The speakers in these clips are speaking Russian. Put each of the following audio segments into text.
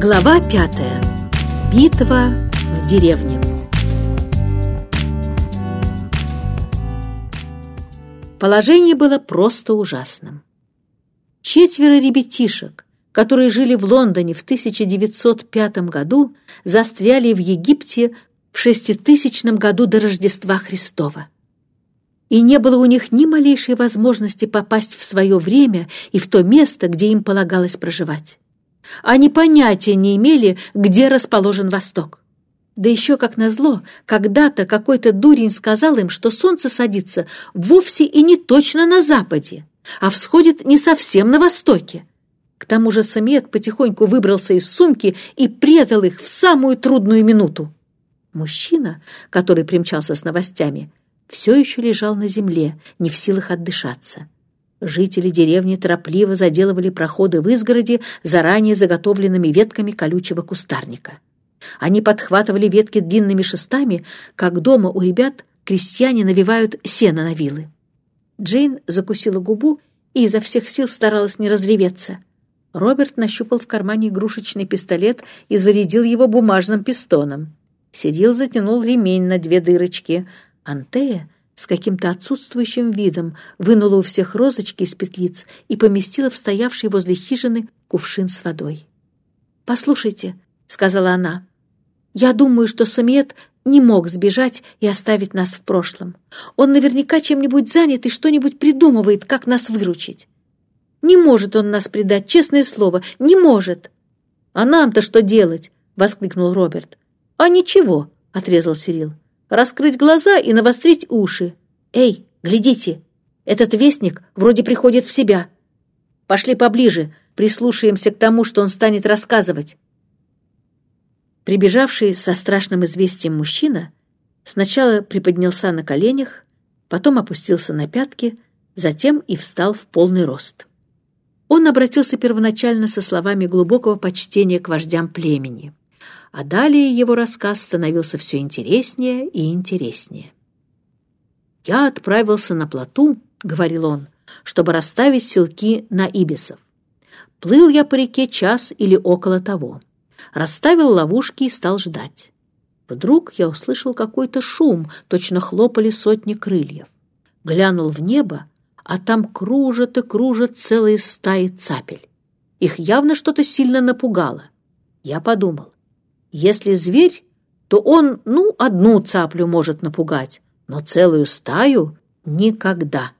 Глава пятая. Битва в деревне. Положение было просто ужасным. Четверо ребятишек, которые жили в Лондоне в 1905 году, застряли в Египте в шеститысячном году до Рождества Христова. И не было у них ни малейшей возможности попасть в свое время и в то место, где им полагалось проживать. Они понятия не имели, где расположен Восток. Да еще, как назло, когда-то какой-то дурень сказал им, что солнце садится вовсе и не точно на западе, а всходит не совсем на востоке. К тому же Самиет потихоньку выбрался из сумки и предал их в самую трудную минуту. Мужчина, который примчался с новостями, все еще лежал на земле, не в силах отдышаться. Жители деревни торопливо заделывали проходы в изгороде заранее заготовленными ветками колючего кустарника. Они подхватывали ветки длинными шестами, как дома у ребят крестьяне навивают сено на вилы. Джейн закусила губу и изо всех сил старалась не разреветься. Роберт нащупал в кармане игрушечный пистолет и зарядил его бумажным пистоном. Сирил затянул ремень на две дырочки. Антея с каким-то отсутствующим видом вынула у всех розочки из петлиц и поместила в стоявший возле хижины кувшин с водой. «Послушайте», — сказала она, — «я думаю, что Самиет не мог сбежать и оставить нас в прошлом. Он наверняка чем-нибудь занят и что-нибудь придумывает, как нас выручить. Не может он нас предать, честное слово, не может!» «А нам-то что делать?» — воскликнул Роберт. «А ничего», — отрезал Сирил раскрыть глаза и навострить уши. «Эй, глядите! Этот вестник вроде приходит в себя. Пошли поближе, прислушаемся к тому, что он станет рассказывать». Прибежавший со страшным известием мужчина сначала приподнялся на коленях, потом опустился на пятки, затем и встал в полный рост. Он обратился первоначально со словами глубокого почтения к вождям племени а далее его рассказ становился все интереснее и интереснее. «Я отправился на плоту», — говорил он, — «чтобы расставить селки на ибисов. Плыл я по реке час или около того. Расставил ловушки и стал ждать. Вдруг я услышал какой-то шум, точно хлопали сотни крыльев. Глянул в небо, а там кружат и кружат целые стаи цапель. Их явно что-то сильно напугало. Я подумал, если зверь, то он, ну, одну цаплю может напугать, но целую стаю — никогда.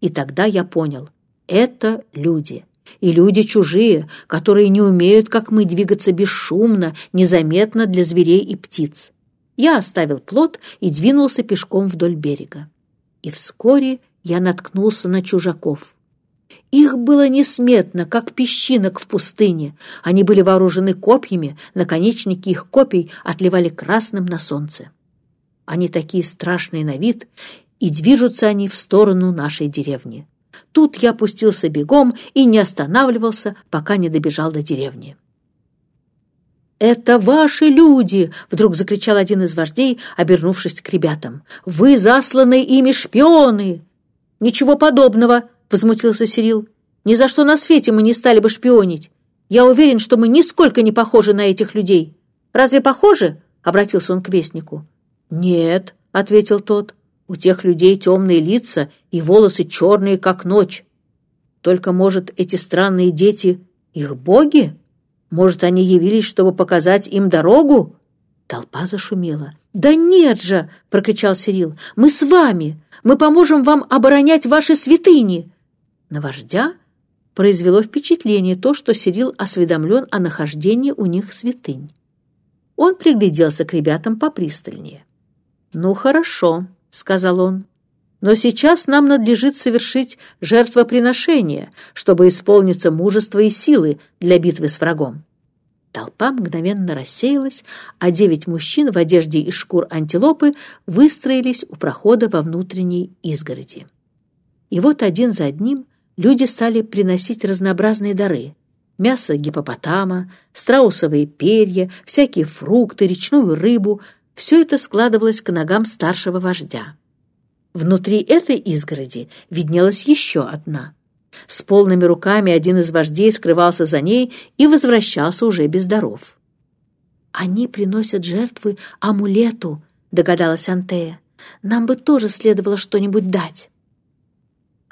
И тогда я понял — это люди. И люди чужие, которые не умеют, как мы, двигаться бесшумно, незаметно для зверей и птиц. Я оставил плот и двинулся пешком вдоль берега. И вскоре я наткнулся на чужаков. Их было несметно, как песчинок в пустыне. Они были вооружены копьями, наконечники их копий отливали красным на солнце. Они такие страшные на вид, и движутся они в сторону нашей деревни. Тут я пустился бегом и не останавливался, пока не добежал до деревни. «Это ваши люди!» — вдруг закричал один из вождей, обернувшись к ребятам. «Вы засланы ими шпионы!» «Ничего подобного!» — возмутился Сирил. «Ни за что на свете мы не стали бы шпионить. Я уверен, что мы нисколько не похожи на этих людей. Разве похожи?» — обратился он к вестнику. «Нет», — ответил тот. «У тех людей темные лица и волосы черные, как ночь. Только, может, эти странные дети — их боги? Может, они явились, чтобы показать им дорогу?» Толпа зашумела. «Да нет же!» — прокричал Сирил. «Мы с вами! Мы поможем вам оборонять ваши святыни!» На вождя произвело впечатление то, что Сирил осведомлен о нахождении у них святынь. Он пригляделся к ребятам попристальнее. «Ну, хорошо», — сказал он, — «но сейчас нам надлежит совершить жертвоприношение, чтобы исполниться мужества и силы для битвы с врагом». Толпа мгновенно рассеялась, а девять мужчин в одежде из шкур антилопы выстроились у прохода во внутренней изгороди. И вот один за одним люди стали приносить разнообразные дары. Мясо гипопотама, страусовые перья, всякие фрукты, речную рыбу — все это складывалось к ногам старшего вождя. Внутри этой изгороди виднелась еще одна. С полными руками один из вождей скрывался за ней и возвращался уже без даров. «Они приносят жертвы амулету», — догадалась Антея. «Нам бы тоже следовало что-нибудь дать».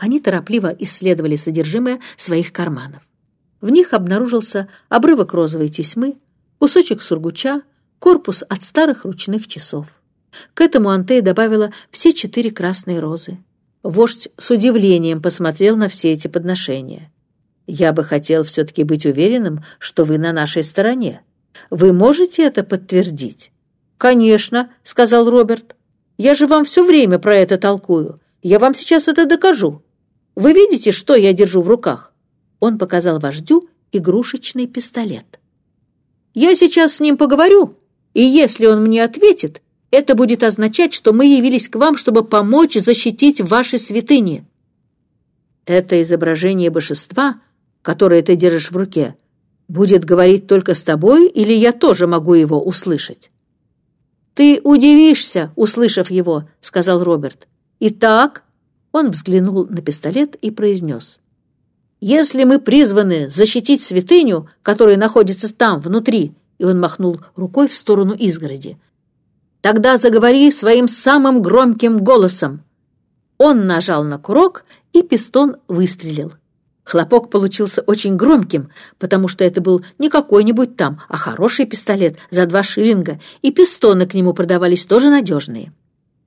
Они торопливо исследовали содержимое своих карманов. В них обнаружился обрывок розовой тесьмы, кусочек сургуча, корпус от старых ручных часов. К этому Антея добавила все четыре красные розы. Вождь с удивлением посмотрел на все эти подношения. «Я бы хотел все-таки быть уверенным, что вы на нашей стороне. Вы можете это подтвердить?» «Конечно», — сказал Роберт. «Я же вам все время про это толкую. Я вам сейчас это докажу. Вы видите, что я держу в руках?» Он показал вождю игрушечный пистолет. «Я сейчас с ним поговорю, и если он мне ответит, это будет означать, что мы явились к вам, чтобы помочь защитить ваши святыни». «Это изображение божества, которое ты держишь в руке, будет говорить только с тобой, или я тоже могу его услышать?» «Ты удивишься, услышав его», — сказал Роберт. «Итак...» — он взглянул на пистолет и произнес. «Если мы призваны защитить святыню, которая находится там, внутри, и он махнул рукой в сторону изгороди. «Тогда заговори своим самым громким голосом!» Он нажал на курок, и пистон выстрелил. Хлопок получился очень громким, потому что это был не какой-нибудь там, а хороший пистолет за два шиллинга, и пистоны к нему продавались тоже надежные.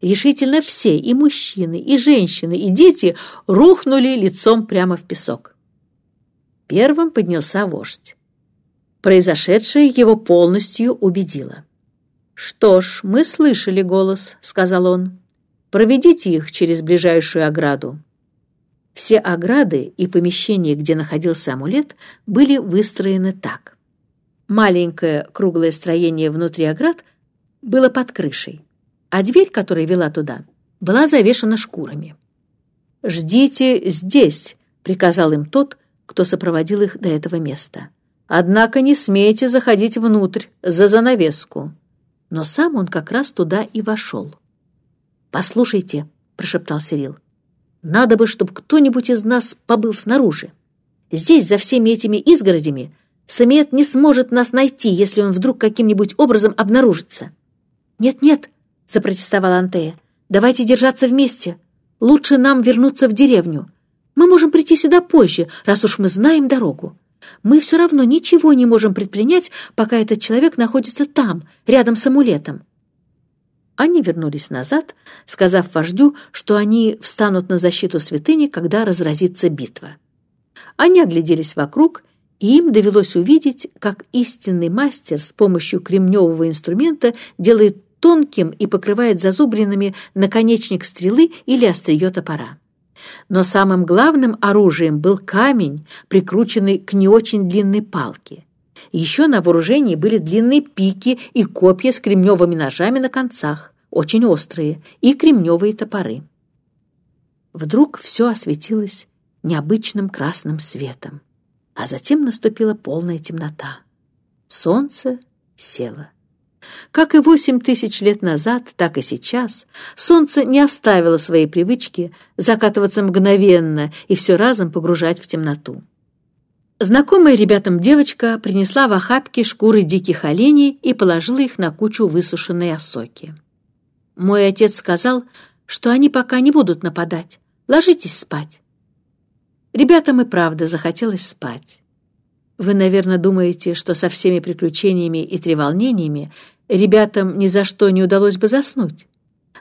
Решительно все, и мужчины, и женщины, и дети, рухнули лицом прямо в песок. Первым поднялся вождь. Произошедшее его полностью убедило. «Что ж, мы слышали голос», — сказал он. «Проведите их через ближайшую ограду». Все ограды и помещения, где находился амулет, были выстроены так. Маленькое круглое строение внутри оград было под крышей, а дверь, которая вела туда, была завешена шкурами. «Ждите здесь», — приказал им тот, кто сопроводил их до этого места. Однако не смейте заходить внутрь, за занавеску. Но сам он как раз туда и вошел. «Послушайте», — прошептал Сирил, — «надо бы, чтобы кто-нибудь из нас побыл снаружи. Здесь, за всеми этими изгородями, Самиет не сможет нас найти, если он вдруг каким-нибудь образом обнаружится». «Нет-нет», — запротестовала Антея, — «давайте держаться вместе. Лучше нам вернуться в деревню. Мы можем прийти сюда позже, раз уж мы знаем дорогу мы все равно ничего не можем предпринять, пока этот человек находится там, рядом с амулетом. Они вернулись назад, сказав вождю, что они встанут на защиту святыни, когда разразится битва. Они огляделись вокруг, и им довелось увидеть, как истинный мастер с помощью кремневого инструмента делает тонким и покрывает зазубринами наконечник стрелы или острие топора. Но самым главным оружием был камень, прикрученный к не очень длинной палке. Еще на вооружении были длинные пики и копья с кремневыми ножами на концах, очень острые, и кремневые топоры. Вдруг все осветилось необычным красным светом, а затем наступила полная темнота. Солнце село. Как и восемь тысяч лет назад, так и сейчас солнце не оставило своей привычки закатываться мгновенно и все разом погружать в темноту. Знакомая ребятам девочка принесла в охапке шкуры диких оленей и положила их на кучу высушенной осоки. Мой отец сказал, что они пока не будут нападать. Ложитесь спать. Ребятам и правда захотелось спать. Вы, наверное, думаете, что со всеми приключениями и треволнениями ребятам ни за что не удалось бы заснуть.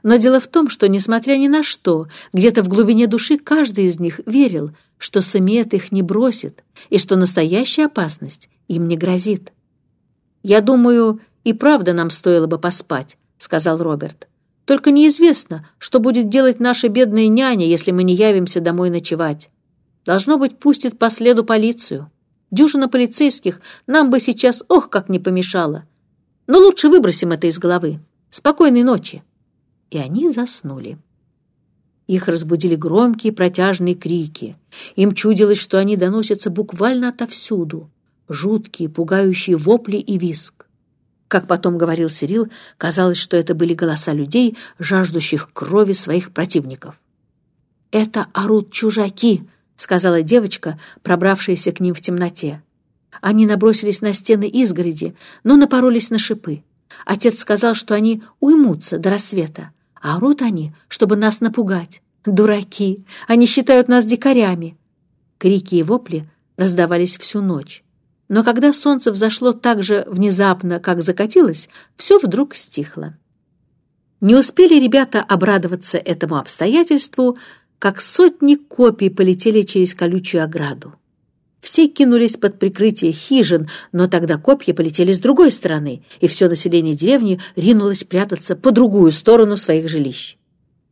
Но дело в том, что, несмотря ни на что, где-то в глубине души каждый из них верил, что Самиет их не бросит и что настоящая опасность им не грозит. «Я думаю, и правда нам стоило бы поспать», — сказал Роберт. «Только неизвестно, что будет делать наша бедная няня, если мы не явимся домой ночевать. Должно быть, пустит по следу полицию. Дюжина полицейских нам бы сейчас ох как не помешала. Но лучше выбросим это из головы. Спокойной ночи!» И они заснули. Их разбудили громкие протяжные крики. Им чудилось, что они доносятся буквально отовсюду. Жуткие, пугающие вопли и виск. Как потом говорил Сирил, казалось, что это были голоса людей, жаждущих крови своих противников. «Это орут чужаки», —— сказала девочка, пробравшаяся к ним в темноте. Они набросились на стены изгороди, но напоролись на шипы. Отец сказал, что они уймутся до рассвета, а орут они, чтобы нас напугать. Дураки! Они считают нас дикарями. Крики и вопли раздавались всю ночь. Но когда солнце взошло так же внезапно, как закатилось, все вдруг стихло. Не успели ребята обрадоваться этому обстоятельству, как сотни копий полетели через колючую ограду. Все кинулись под прикрытие хижин, но тогда копья полетели с другой стороны, и все население деревни ринулось прятаться по другую сторону своих жилищ.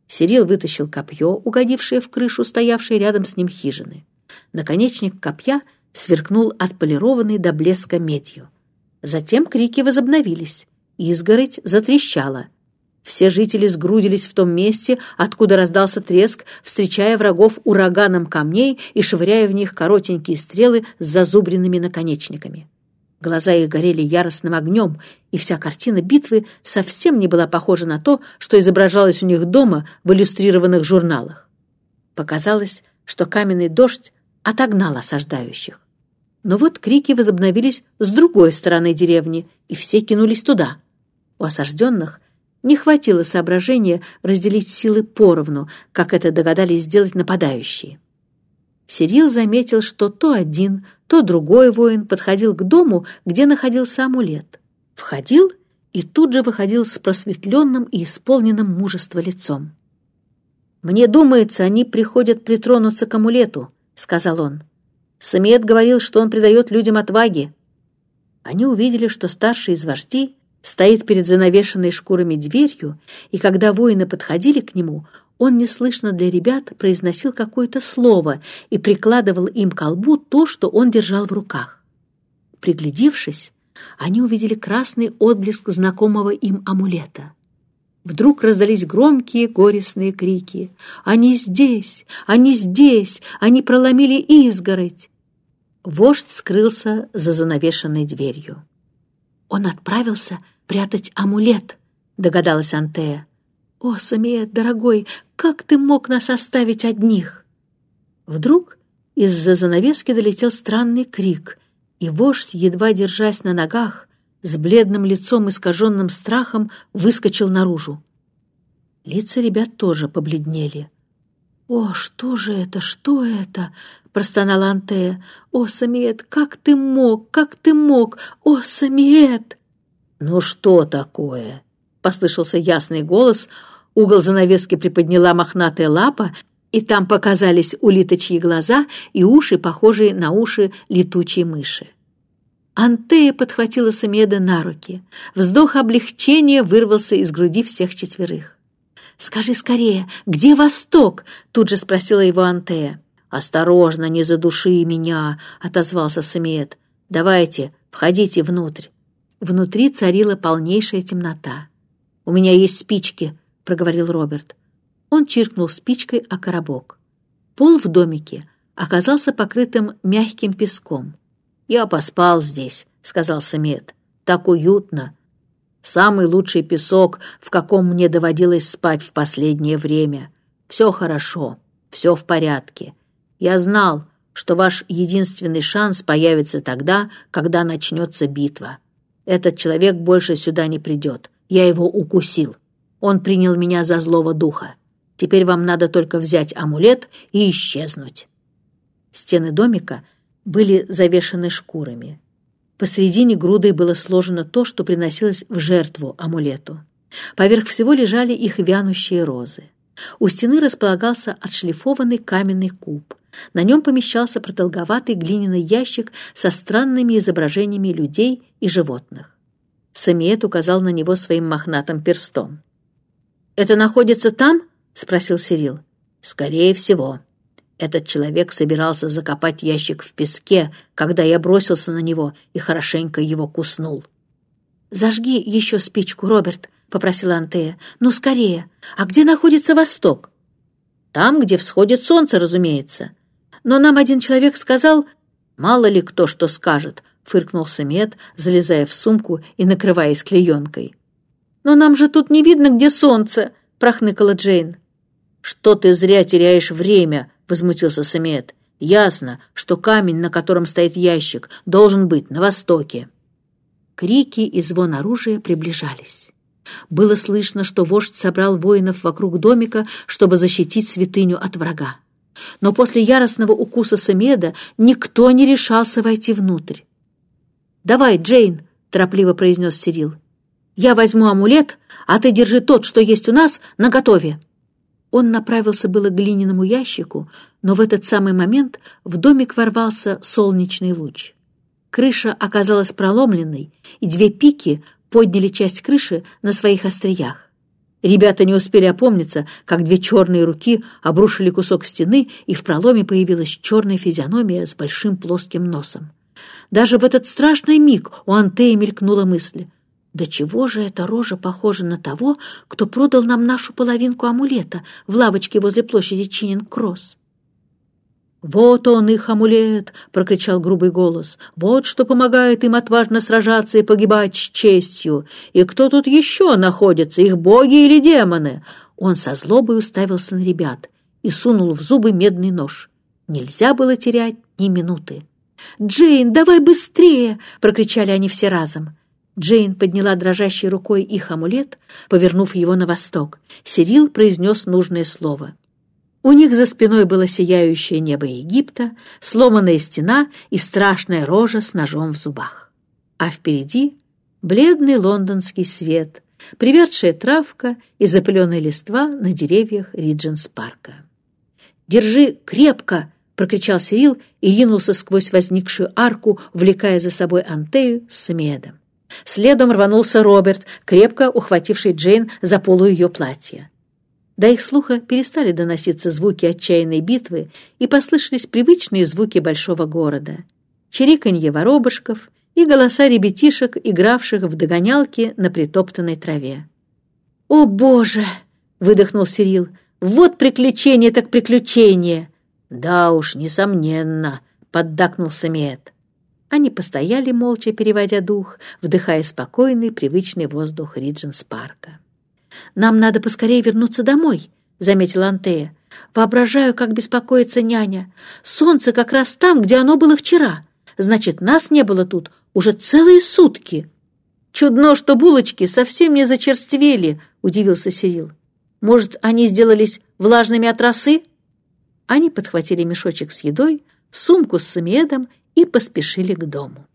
Сирил вытащил копье, угодившее в крышу, стоявшей рядом с ним хижины. Наконечник копья сверкнул отполированный до блеска медью. Затем крики возобновились. Изгородь затрещала. Все жители сгрудились в том месте, откуда раздался треск, встречая врагов ураганом камней и швыряя в них коротенькие стрелы с зазубренными наконечниками. Глаза их горели яростным огнем, и вся картина битвы совсем не была похожа на то, что изображалось у них дома в иллюстрированных журналах. Показалось, что каменный дождь отогнал осаждающих. Но вот крики возобновились с другой стороны деревни, и все кинулись туда. У осажденных не хватило соображения разделить силы поровну, как это догадались сделать нападающие. Сирил заметил, что то один, то другой воин подходил к дому, где находился амулет. Входил и тут же выходил с просветленным и исполненным мужества лицом. «Мне думается, они приходят притронуться к амулету», — сказал он. «Самиет говорил, что он придает людям отваги». Они увидели, что старший из вождей стоит перед занавешенной шкурами дверью, и когда воины подходили к нему, он неслышно для ребят произносил какое-то слово и прикладывал им к колбу то, что он держал в руках. Приглядевшись, они увидели красный отблеск знакомого им амулета. Вдруг раздались громкие горестные крики. «Они здесь! Они здесь! Они проломили изгородь!» Вождь скрылся за занавешенной дверью. Он отправился прятать амулет», — догадалась Антея. «О, Самиет, дорогой, как ты мог нас оставить одних?» Вдруг из-за занавески долетел странный крик, и вождь, едва держась на ногах, с бледным лицом, искаженным страхом, выскочил наружу. Лица ребят тоже побледнели. «О, что же это, что это?» — простонала Антея. «О, Самиет, как ты мог, как ты мог? О, Самиет!» «Ну что такое?» — послышался ясный голос. Угол занавески приподняла мохнатая лапа, и там показались улиточьи глаза и уши, похожие на уши летучей мыши. Антея подхватила Самеда на руки. Вздох облегчения вырвался из груди всех четверых. «Скажи скорее, где Восток?» — тут же спросила его Антея. «Осторожно, не задуши меня!» — отозвался Самиет. «Давайте, входите внутрь». Внутри царила полнейшая темнота. «У меня есть спички», — проговорил Роберт. Он чиркнул спичкой о коробок. Пол в домике оказался покрытым мягким песком. «Я поспал здесь», — сказал Самет. «Так уютно. Самый лучший песок, в каком мне доводилось спать в последнее время. Все хорошо, все в порядке. Я знал, что ваш единственный шанс появится тогда, когда начнется битва. Этот человек больше сюда не придет. Я его укусил. Он принял меня за злого духа. Теперь вам надо только взять амулет и исчезнуть». Стены домика были завешаны шкурами. Посредине грудой было сложено то, что приносилось в жертву амулету. Поверх всего лежали их вянущие розы. У стены располагался отшлифованный каменный куб. На нем помещался продолговатый глиняный ящик со странными изображениями людей и животных. Самиет указал на него своим мохнатым перстом. «Это находится там?» — спросил Сирил. «Скорее всего. Этот человек собирался закопать ящик в песке, когда я бросился на него и хорошенько его куснул». «Зажги еще спичку, Роберт», — попросила Антея. «Ну, скорее. А где находится восток?» «Там, где всходит солнце, разумеется но нам один человек сказал...» «Мало ли кто что скажет», — фыркнул Самет, залезая в сумку и накрываясь клеенкой. «Но нам же тут не видно, где солнце», — прохныкала Джейн. «Что ты зря теряешь время?» — возмутился Самет. Ясно, что камень, на котором стоит ящик, должен быть на востоке. Крики и звон оружия приближались. Было слышно, что вождь собрал воинов вокруг домика, чтобы защитить святыню от врага. Но после яростного укуса Самеда никто не решался войти внутрь. «Давай, Джейн!» — торопливо произнес Сирил. «Я возьму амулет, а ты держи тот, что есть у нас, наготове». Он направился было к глиняному ящику, но в этот самый момент в домик ворвался солнечный луч. Крыша оказалась проломленной, и две пики подняли часть крыши на своих остриях. Ребята не успели опомниться, как две черные руки обрушили кусок стены, и в проломе появилась черная физиономия с большим плоским носом. Даже в этот страшный миг у Антея мелькнула мысль. «Да чего же эта рожа похожа на того, кто продал нам нашу половинку амулета в лавочке возле площади Чинин-Кросс?» «Вот он, их амулет!» — прокричал грубый голос. «Вот что помогает им отважно сражаться и погибать с честью! И кто тут еще находится, их боги или демоны?» Он со злобой уставился на ребят и сунул в зубы медный нож. Нельзя было терять ни минуты. «Джейн, давай быстрее!» — прокричали они все разом. Джейн подняла дрожащей рукой их амулет, повернув его на восток. Сирил произнес нужное слово — у них за спиной было сияющее небо Египта, сломанная стена и страшная рожа с ножом в зубах. А впереди бледный лондонский свет, приведшая травка и запыленная листва на деревьях Ридженс-парка. «Держи крепко!» — прокричал Сирил и ринулся сквозь возникшую арку, увлекая за собой Антею с Самиэдом. Следом рванулся Роберт, крепко ухвативший Джейн за полу ее платья. До их слуха перестали доноситься звуки отчаянной битвы и послышались привычные звуки большого города. Чириканье воробушков и голоса ребятишек, игравших в догонялки на притоптанной траве. «О, Боже!» — выдохнул Сирил. «Вот приключение так приключение!» «Да уж, несомненно!» — поддакнул Самиет. Они постояли молча, переводя дух, вдыхая спокойный, привычный воздух Ридженс-парка. «Нам надо поскорее вернуться домой», — заметила Антея. «Воображаю, как беспокоится няня. Солнце как раз там, где оно было вчера. Значит, нас не было тут уже целые сутки». «Чудно, что булочки совсем не зачерствели», — удивился Сирил. «Может, они сделались влажными от росы?» Они подхватили мешочек с едой, сумку с самедом и поспешили к дому.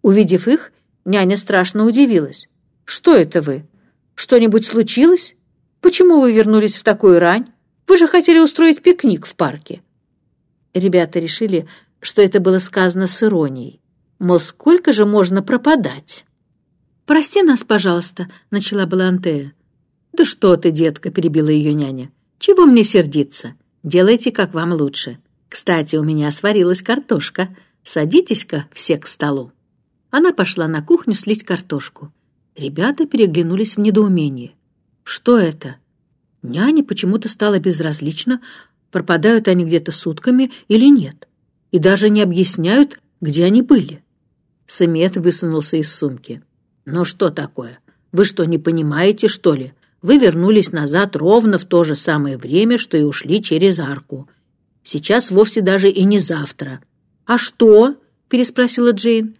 Увидев их, няня страшно удивилась. «Что это вы? Что-нибудь случилось? Почему вы вернулись в такую рань? Вы же хотели устроить пикник в парке». Ребята решили, что это было сказано с иронией. Мол, сколько же можно пропадать? «Прости нас, пожалуйста», — начала была Антея. «Да что ты, детка», — перебила ее няня. «Чего мне сердиться? Делайте, как вам лучше. Кстати, у меня сварилась картошка. Садитесь-ка все к столу». Она пошла на кухню слить картошку. Ребята переглянулись в недоумении. Что это? Няне почему-то стало безразлично, пропадают они где-то сутками или нет. И даже не объясняют, где они были. Самет высунулся из сумки. «Ну что такое? Вы что, не понимаете, что ли? Вы вернулись назад ровно в то же самое время, что и ушли через арку. Сейчас вовсе даже и не завтра». «А что?» — переспросила Джейн.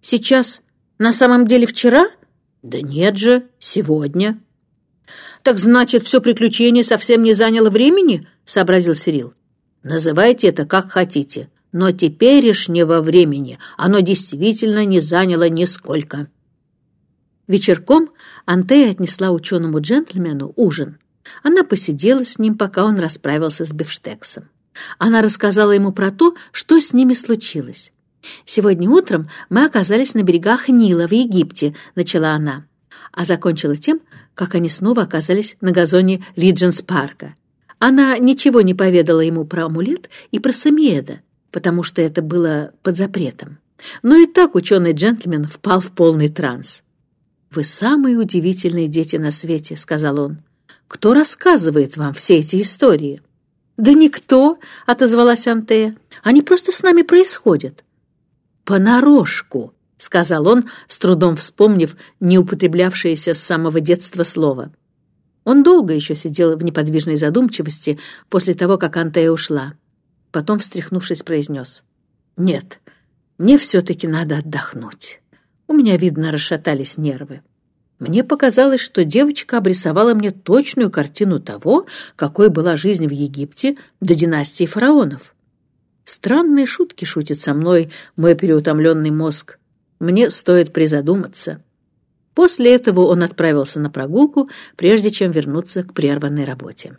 «Сейчас на самом деле вчера?» «Да нет же, сегодня». «Так значит, все приключение совсем не заняло времени?» — сообразил Сирил. «Называйте это как хотите, но теперешнего времени оно действительно не заняло нисколько». Вечерком Антея отнесла ученому джентльмену ужин. Она посидела с ним, пока он расправился с бифштексом. Она рассказала ему про то, что с ними случилось. «Сегодня утром мы оказались на берегах Нила в Египте», — начала она, а закончила тем, как они снова оказались на газоне Ридженс-парка. Она ничего не поведала ему про амулет и про Самиеда, потому что это было под запретом. Но и так ученый джентльмен впал в полный транс. «Вы самые удивительные дети на свете», — сказал он. «Кто рассказывает вам все эти истории?» «Да никто», — отозвалась Антея. «Они просто с нами происходят понарошку», — сказал он, с трудом вспомнив неупотреблявшееся с самого детства слово. Он долго еще сидел в неподвижной задумчивости после того, как Антея ушла. Потом, встряхнувшись, произнес. «Нет, мне все-таки надо отдохнуть. У меня, видно, расшатались нервы. Мне показалось, что девочка обрисовала мне точную картину того, какой была жизнь в Египте до династии фараонов. Странные шутки шутит со мной мой переутомленный мозг. Мне стоит призадуматься. После этого он отправился на прогулку, прежде чем вернуться к прерванной работе.